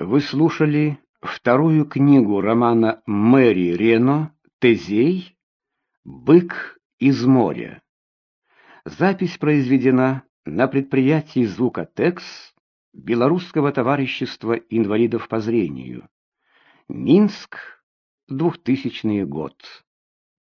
Вы слушали вторую книгу романа Мэри Рено «Тезей. Бык из моря». Запись произведена на предприятии «Звукотекс» Белорусского товарищества инвалидов по зрению. Минск, 2000 год.